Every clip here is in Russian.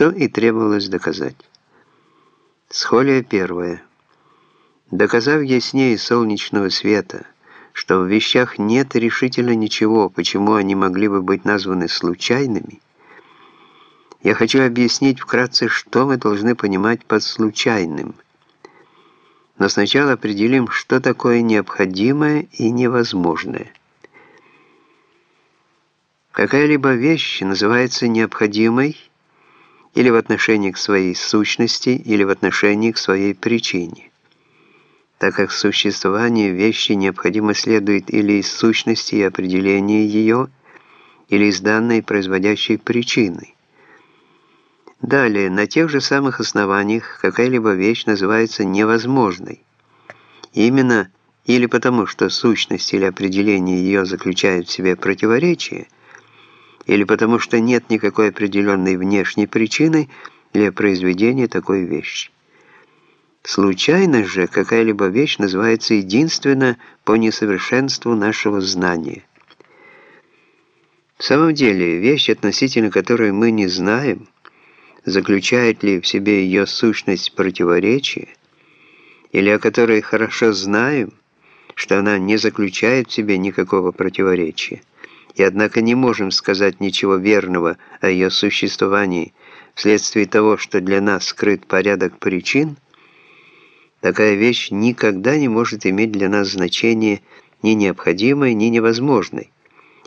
что и требовалось доказать. Схолия первая. Доказав яснее солнечного света, что в вещах нет решительно ничего, почему они могли бы быть названы случайными, я хочу объяснить вкратце, что мы должны понимать под случайным. Но сначала определим, что такое необходимое и невозможное. Какая-либо вещь называется необходимой или в отношении к своей сущности, или в отношении к своей причине. Так как существование вещи необходимо следует или из сущности и определения ее, или из данной производящей причины. Далее, на тех же самых основаниях какая-либо вещь называется невозможной. Именно или потому, что сущность или определение ее заключает в себе противоречие – или потому что нет никакой определенной внешней причины для произведения такой вещи. Случайно же какая-либо вещь называется единственно по несовершенству нашего знания. В самом деле, вещь, относительно которой мы не знаем, заключает ли в себе ее сущность противоречие, или о которой хорошо знаем, что она не заключает в себе никакого противоречия и однако не можем сказать ничего верного о ее существовании вследствие того, что для нас скрыт порядок причин, такая вещь никогда не может иметь для нас значение ни необходимой, ни невозможной,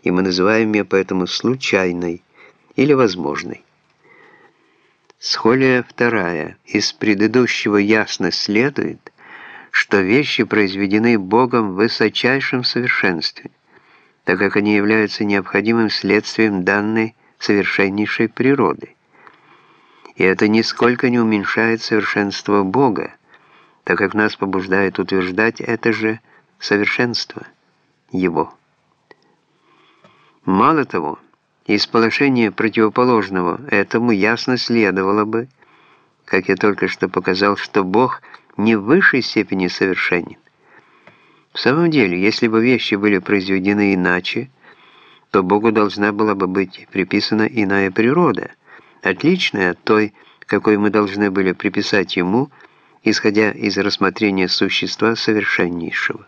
и мы называем ее поэтому случайной или возможной. Схолия вторая. Из предыдущего ясно следует, что вещи произведены Богом в высочайшем совершенстве – так как они являются необходимым следствием данной совершеннейшей природы. И это нисколько не уменьшает совершенство Бога, так как нас побуждает утверждать это же совершенство Его. Мало того, из положения противоположного этому ясно следовало бы, как я только что показал, что Бог не в высшей степени совершенен, в самом деле, если бы вещи были произведены иначе, то Богу должна была бы быть приписана иная природа, отличная от той, какой мы должны были приписать Ему, исходя из рассмотрения существа совершеннейшего.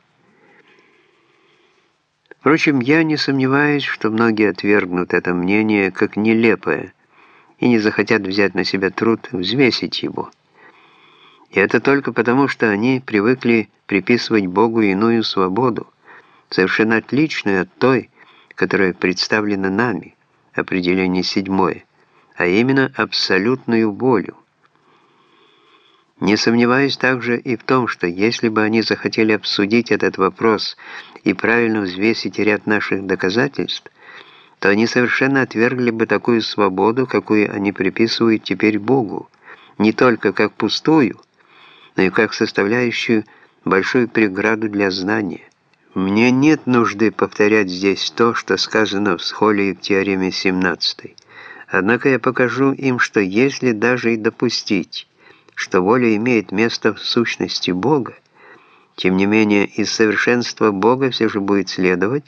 Впрочем, я не сомневаюсь, что многие отвергнут это мнение как нелепое и не захотят взять на себя труд взвесить его. И это только потому, что они привыкли приписывать Богу иную свободу, совершенно отличную от той, которая представлена нами, определение седьмое, а именно абсолютную волю. Не сомневаюсь также и в том, что если бы они захотели обсудить этот вопрос и правильно взвесить ряд наших доказательств, то они совершенно отвергли бы такую свободу, какую они приписывают теперь Богу, не только как пустую, но и как составляющую большую преграду для знания. Мне нет нужды повторять здесь то, что сказано в схоле в теореме 17. Однако я покажу им, что если даже и допустить, что воля имеет место в сущности Бога, тем не менее из совершенства Бога все же будет следовать,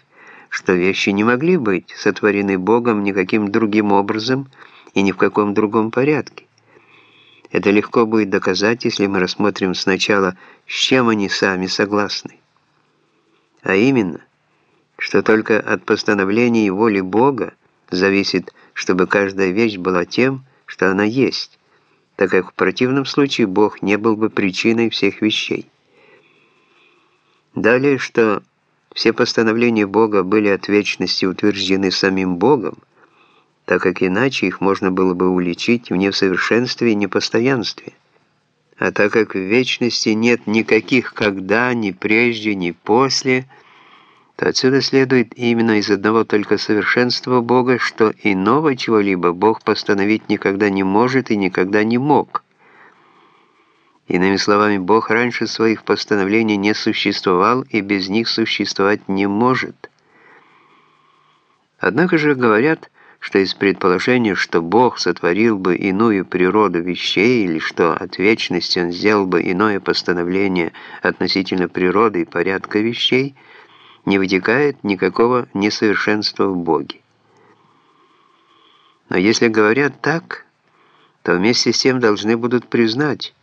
что вещи не могли быть сотворены Богом никаким другим образом и ни в каком другом порядке. Это легко будет доказать, если мы рассмотрим сначала, с чем они сами согласны. А именно, что только от постановления воли Бога зависит, чтобы каждая вещь была тем, что она есть, так как в противном случае Бог не был бы причиной всех вещей. Далее, что все постановления Бога были от вечности утверждены самим Богом, так как иначе их можно было бы уличить в несовершенстве и непостоянстве. А так как в вечности нет никаких «когда», ни прежде, ни после, то отсюда следует именно из одного только совершенства Бога, что иного чего-либо Бог постановить никогда не может и никогда не мог. Иными словами, Бог раньше своих постановлений не существовал и без них существовать не может. Однако же говорят, что из предположения, что Бог сотворил бы иную природу вещей, или что от вечности Он сделал бы иное постановление относительно природы и порядка вещей, не вытекает никакого несовершенства в Боге. Но если говорят так, то вместе с тем должны будут признать,